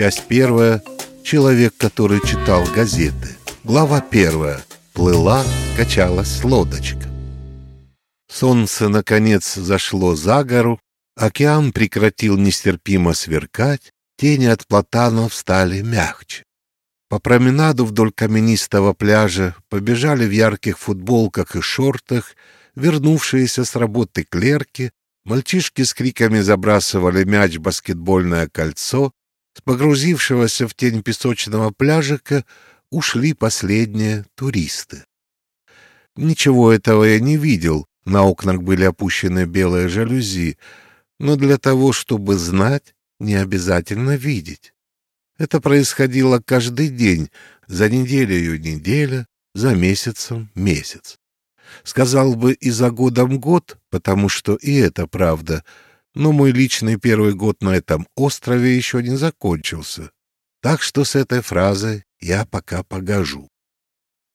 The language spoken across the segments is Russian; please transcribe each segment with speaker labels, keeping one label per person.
Speaker 1: Часть первая. Человек, который читал газеты. Глава первая. Плыла, качалась лодочка. Солнце, наконец, зашло за гору, океан прекратил нестерпимо сверкать, тени от платанов стали мягче. По променаду вдоль каменистого пляжа побежали в ярких футболках и шортах вернувшиеся с работы клерки, мальчишки с криками забрасывали мяч в баскетбольное кольцо, с погрузившегося в тень песочного пляжика ушли последние туристы. Ничего этого я не видел, на окнах были опущены белые жалюзи, но для того, чтобы знать, не обязательно видеть. Это происходило каждый день, за неделю неделя, за месяцем месяц. Сказал бы и за годом год, потому что и это правда, но мой личный первый год на этом острове еще не закончился. Так что с этой фразой я пока погожу.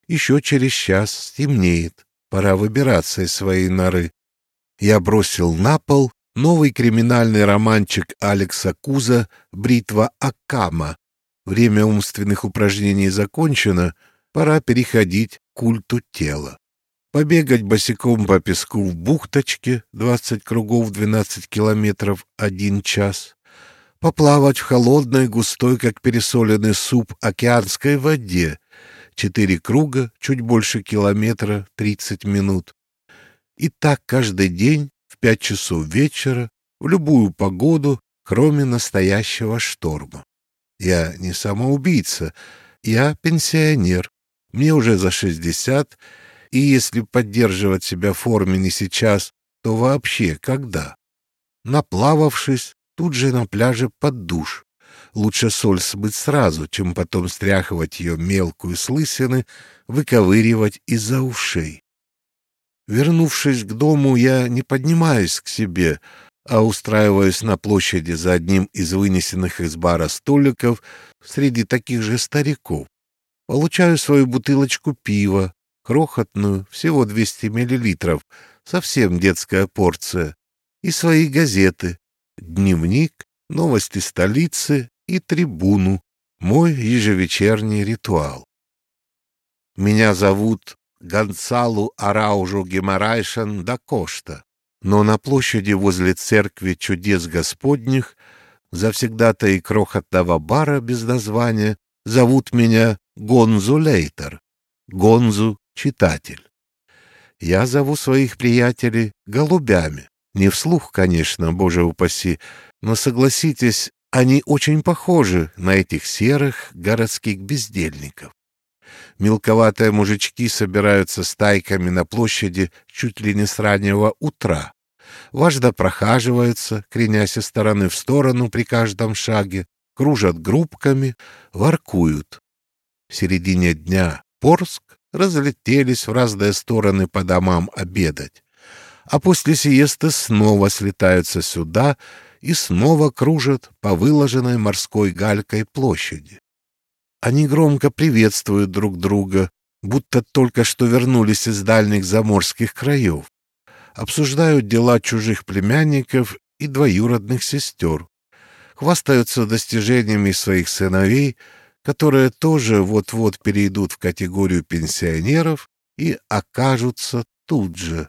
Speaker 1: Еще через час стемнеет, пора выбираться из своей норы. Я бросил на пол новый криминальный романчик Алекса Куза «Бритва Акама». Время умственных упражнений закончено, пора переходить к культу тела. Побегать босиком по песку в бухточке 20 кругов 12 километров один час. Поплавать в холодной, густой, как пересоленный суп, океанской воде. Четыре круга, чуть больше километра, 30 минут. И так каждый день в пять часов вечера, в любую погоду, кроме настоящего шторма. Я не самоубийца, я пенсионер. Мне уже за шестьдесят, и если поддерживать себя в форме не сейчас, то вообще когда? Наплававшись, тут же на пляже под душ. Лучше соль смыть сразу, чем потом стряхивать ее мелкую с лысины, выковыривать из-за ушей. Вернувшись к дому, я не поднимаюсь к себе, а устраиваюсь на площади за одним из вынесенных из бара столиков среди таких же стариков. Получаю свою бутылочку пива, крохотную, всего 200 миллилитров, совсем детская порция, и свои газеты, дневник, новости столицы и трибуну, мой ежевечерний ритуал. Меня зовут Гонсалу Араужу Геморайшан да Кошта, но на площади возле церкви чудес Господних завсегда-то и крохотного бара без названия зовут меня Гонзу Лейтер, Гонзу читатель. Я зову своих приятелей голубями. Не вслух, конечно, боже упаси, но согласитесь, они очень похожи на этих серых городских бездельников. Мелковатые мужички собираются стайками на площади чуть ли не с раннего утра. Важно прохаживаются, кренясь из стороны в сторону при каждом шаге, кружат группками, воркуют. В середине дня Порск разлетелись в разные стороны по домам обедать. А после сиесты снова слетаются сюда и снова кружат по выложенной морской галькой площади. Они громко приветствуют друг друга, будто только что вернулись из дальних заморских краев. Обсуждают дела чужих племянников и двоюродных сестер. Хвастаются достижениями своих сыновей — которые тоже вот-вот перейдут в категорию пенсионеров и окажутся тут же.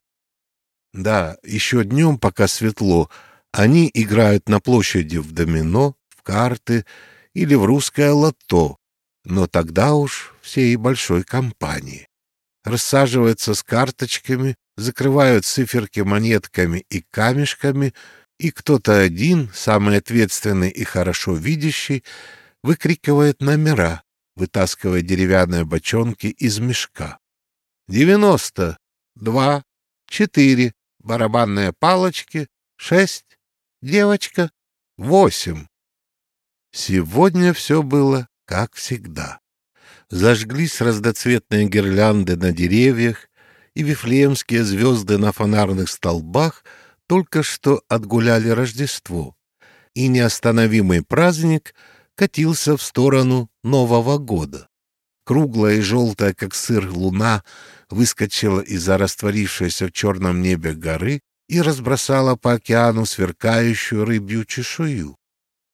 Speaker 1: Да, еще днем, пока светло, они играют на площади в домино, в карты или в русское лото, но тогда уж всей большой компании. Рассаживаются с карточками, закрывают циферки монетками и камешками, и кто-то один, самый ответственный и хорошо видящий, выкрикивает номера, вытаскивая деревянные бочонки из мешка. «Девяносто! Два! Четыре! Барабанные палочки! Шесть! Девочка! Восемь!» Сегодня все было как всегда. Зажглись разноцветные гирлянды на деревьях, и вифлеемские звезды на фонарных столбах только что отгуляли Рождество, и неостановимый праздник — катился в сторону Нового года. Круглая и желтая, как сыр, луна выскочила из-за растворившейся в черном небе горы и разбросала по океану сверкающую рыбью чешую.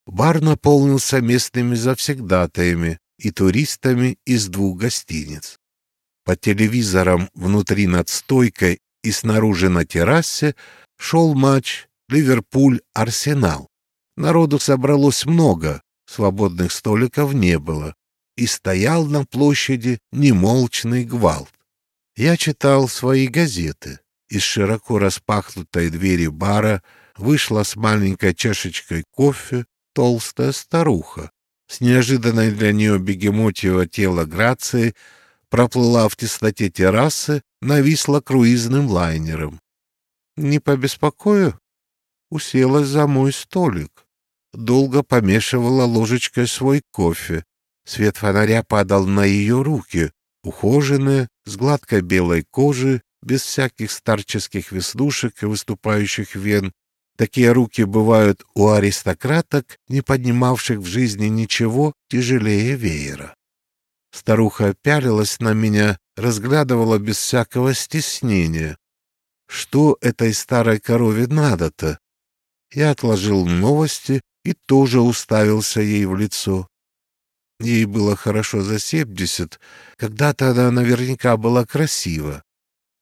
Speaker 1: бар наполнился местными завсегдатаями и туристами из двух гостиниц. По телевизорам внутри над стойкой и снаружи на террасе шел матч Ливерпуль-Арсенал. Народу собралось много, свободных столиков не было, и стоял на площади немолчный гвалт. Я читал свои газеты. Из широко распахнутой двери бара вышла с маленькой чашечкой кофе толстая старуха. С неожиданной для нее бегемотьего тела грацией проплыла в тесноте террасы, нависла круизным лайнером. Не побеспокою? Уселась за мой столик. Долго помешивала ложечкой свой кофе. Свет фонаря падал на ее руки, ухоженные, с гладкой белой кожи, без всяких старческих веснушек и выступающих вен. Такие руки бывают у аристократок, не поднимавших в жизни ничего тяжелее веера. Старуха пялилась на меня, разглядывала без всякого стеснения. Что этой старой корове надо-то? Я отложил новости и тоже уставился ей в лицо. Ей было хорошо за семьдесят, когда-то она наверняка была красива.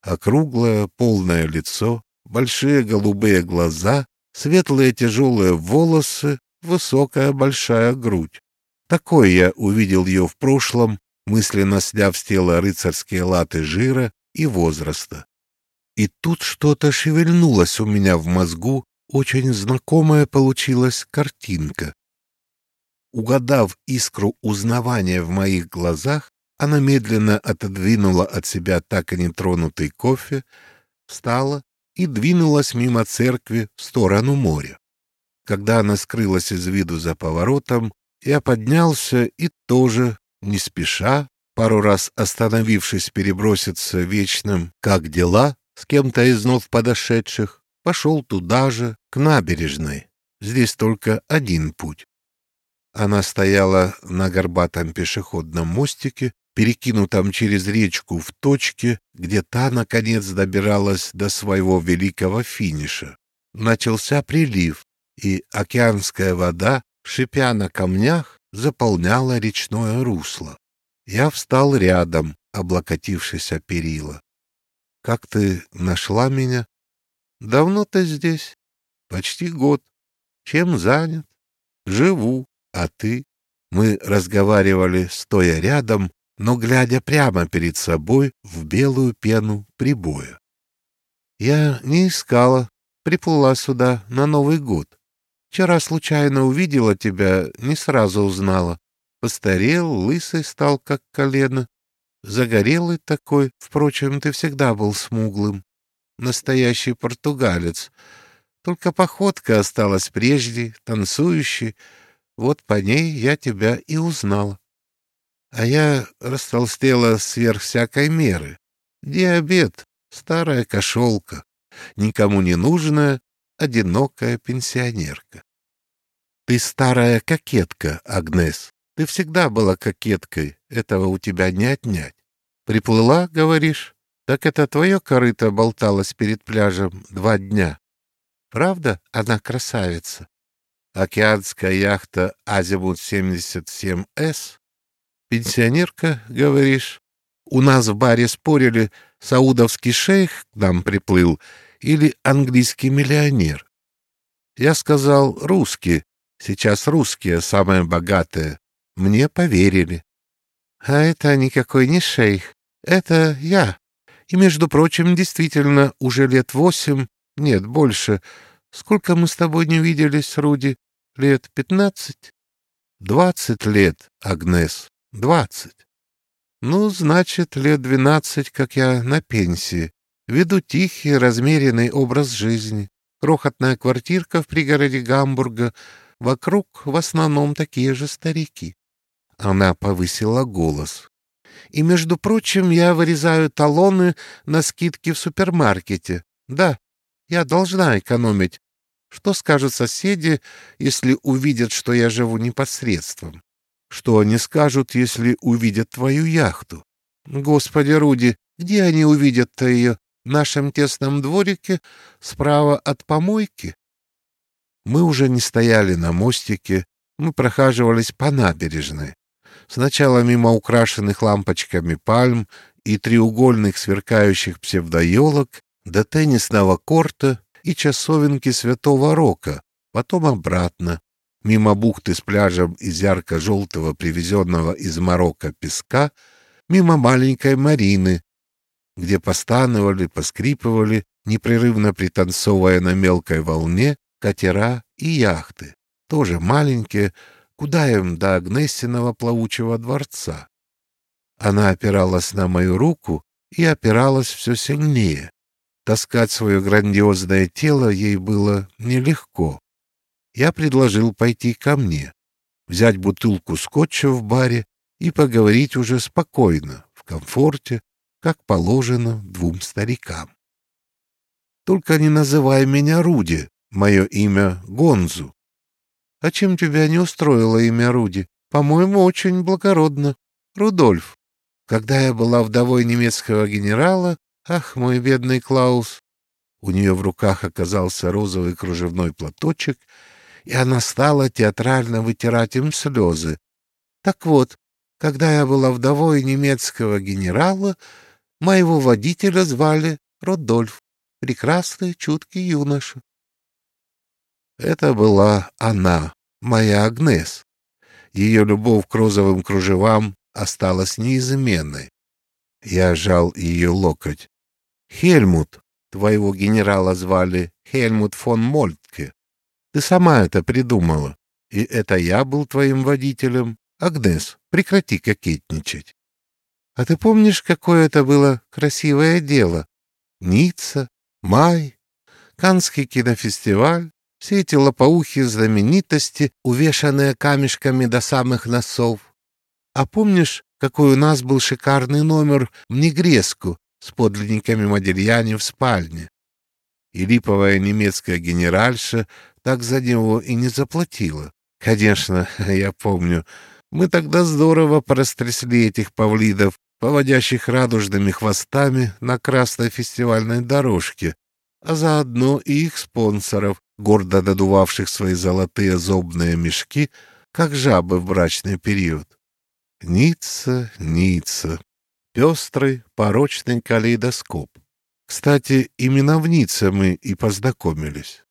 Speaker 1: Округлое, полное лицо, большие голубые глаза, светлые тяжелые волосы, высокая большая грудь. Такой я увидел ее в прошлом, мысленно сняв с тела рыцарские латы жира и возраста. И тут что-то шевельнулось у меня в мозгу, очень знакомая получилась картинка. Угадав искру узнавания в моих глазах, она медленно отодвинула от себя так и нетронутый кофе, встала и двинулась мимо церкви в сторону моря. Когда она скрылась из виду за поворотом, я поднялся и тоже, не спеша, пару раз остановившись переброситься вечным «как дела?» с кем-то из вновь подошедших, пошел туда же, к набережной. Здесь только один путь. Она стояла на горбатом пешеходном мостике, перекинутом через речку в точке, где та, наконец, добиралась до своего великого финиша. Начался прилив, и океанская вода, шипя на камнях, заполняла речное русло. Я встал рядом, облокотившись о перила. — Как ты нашла меня? — Давно ты здесь? — Почти год. Чем занят? — Живу. А ты? Мы разговаривали, стоя рядом, но глядя прямо перед собой в белую пену прибоя. Я не искала, приплыла сюда на Новый год. Вчера случайно увидела тебя, не сразу узнала. Постарел, лысый стал, как колено. Загорелый такой, впрочем, ты всегда был смуглым. Настоящий португалец. Только походка осталась прежде, танцующий, вот по ней я тебя и узнала. А я растолстела сверх всякой меры. Диабет, старая кошелка, никому не нужная, одинокая пенсионерка. Ты старая кокетка, Агнес. Ты всегда была кокеткой, этого у тебя не отнять. Приплыла, говоришь? Так это твое корыто болталось перед пляжем два дня. Правда, она красавица? океанская яхта «Азимут-77С». Пенсионерка, говоришь? У нас в баре спорили, саудовский шейх к нам приплыл или английский миллионер. Я сказал «русский». Сейчас русские самые богатые. Мне поверили. А это никакой не шейх. Это я. И, между прочим, действительно, уже лет восемь, нет, больше, Сколько мы с тобой не виделись, Руди? Лет пятнадцать? Двадцать лет, Агнес, двадцать. Ну, значит, лет двенадцать, как я на пенсии. Веду тихий, размеренный образ жизни. Крохотная квартирка в пригороде Гамбурга. Вокруг в основном такие же старики. Она повысила голос. И, между прочим, я вырезаю талоны на скидки в супермаркете. Да, я должна экономить. Что скажут соседи, если увидят, что я живу непосредством? Что они скажут, если увидят твою яхту? Господи, Руди, где они увидят-то ее? В нашем тесном дворике, справа от помойки? Мы уже не стояли на мостике, мы прохаживались по набережной. Сначала мимо украшенных лампочками пальм и треугольных сверкающих псевдоелок до теннисного корта и часовенки Святого Рока, потом обратно, мимо бухты с пляжем из ярко-желтого привезенного из Марокко песка, мимо маленькой Марины, где постановали, поскрипывали, непрерывно пританцовывая на мелкой волне, катера и яхты, тоже маленькие, куда им до Агнесиного плавучего дворца. Она опиралась на мою руку и опиралась все сильнее. Таскать свое грандиозное тело ей было нелегко. Я предложил пойти ко мне, взять бутылку скотча в баре и поговорить уже спокойно, в комфорте, как положено двум старикам. Только не называй меня Руди, мое имя Гонзу. А чем тебя не устроило имя Руди? По-моему, очень благородно. Рудольф. Когда я была вдовой немецкого генерала, ах, мой бедный Клаус, у нее в руках оказался розовый кружевной платочек, и она стала театрально вытирать им слезы. Так вот, когда я была вдовой немецкого генерала, моего водителя звали Родольф, прекрасный, чуткий юноша. Это была она, моя Агнес. Ее любовь к розовым кружевам осталась неизменной. Я жал ее локоть. «Хельмут, твоего генерала звали Хельмут фон Мольтке. Ты сама это придумала. И это я был твоим водителем. Агнес, прекрати кокетничать. А ты помнишь, какое это было красивое дело? Ницца, май, Канский кинофестиваль, все эти лопоухие знаменитости, увешанные камешками до самых носов. А помнишь, какой у нас был шикарный номер в Негреску с подлинниками Модельяне в спальне? И липовая немецкая генеральша так за него и не заплатила. Конечно, я помню, мы тогда здорово прострясли этих павлидов, поводящих радужными хвостами на красной фестивальной дорожке, а заодно и их спонсоров, гордо додувавших свои золотые зобные мешки, как жабы в брачный период. Ницца, Ницца. Пестрый, порочный калейдоскоп. Кстати, именно в Ницце мы и познакомились.